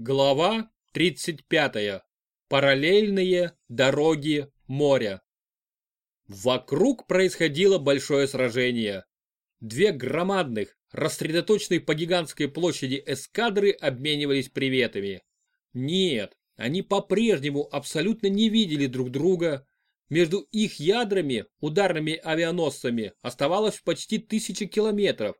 Глава 35. Параллельные дороги моря. Вокруг происходило большое сражение. Две громадных, рассредоточенных по гигантской площади эскадры обменивались приветами. Нет, они по-прежнему абсолютно не видели друг друга. Между их ядрами, ударными авианосцами, оставалось почти тысяча километров.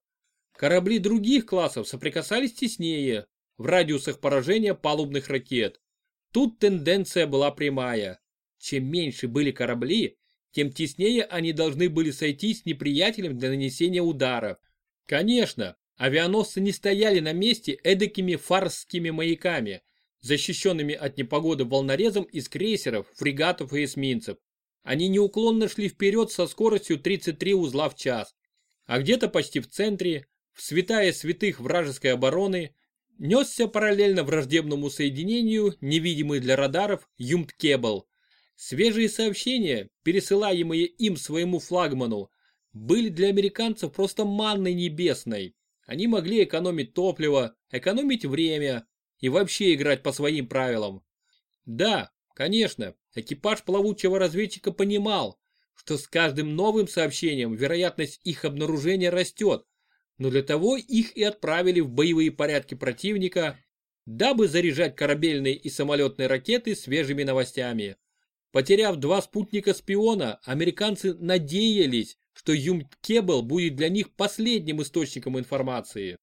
Корабли других классов соприкасались теснее, в радиусах поражения палубных ракет. Тут тенденция была прямая. Чем меньше были корабли, тем теснее они должны были сойти с неприятелем для нанесения удара. Конечно, авианосцы не стояли на месте эдакими фарсскими маяками, защищенными от непогоды волнорезом из крейсеров, фрегатов и эсминцев. Они неуклонно шли вперед со скоростью 33 узла в час. А где-то почти в центре, в святая святых вражеской обороны, несся параллельно враждебному соединению, невидимый для радаров, Юмт-Кебл. Свежие сообщения, пересылаемые им своему флагману, были для американцев просто манной небесной. Они могли экономить топливо, экономить время и вообще играть по своим правилам. Да, конечно, экипаж плавучего разведчика понимал, что с каждым новым сообщением вероятность их обнаружения растет, но для того их и отправили в боевые порядки противника, дабы заряжать корабельные и самолетные ракеты свежими новостями. Потеряв два спутника-спиона, американцы надеялись, что Юм-Кебл будет для них последним источником информации.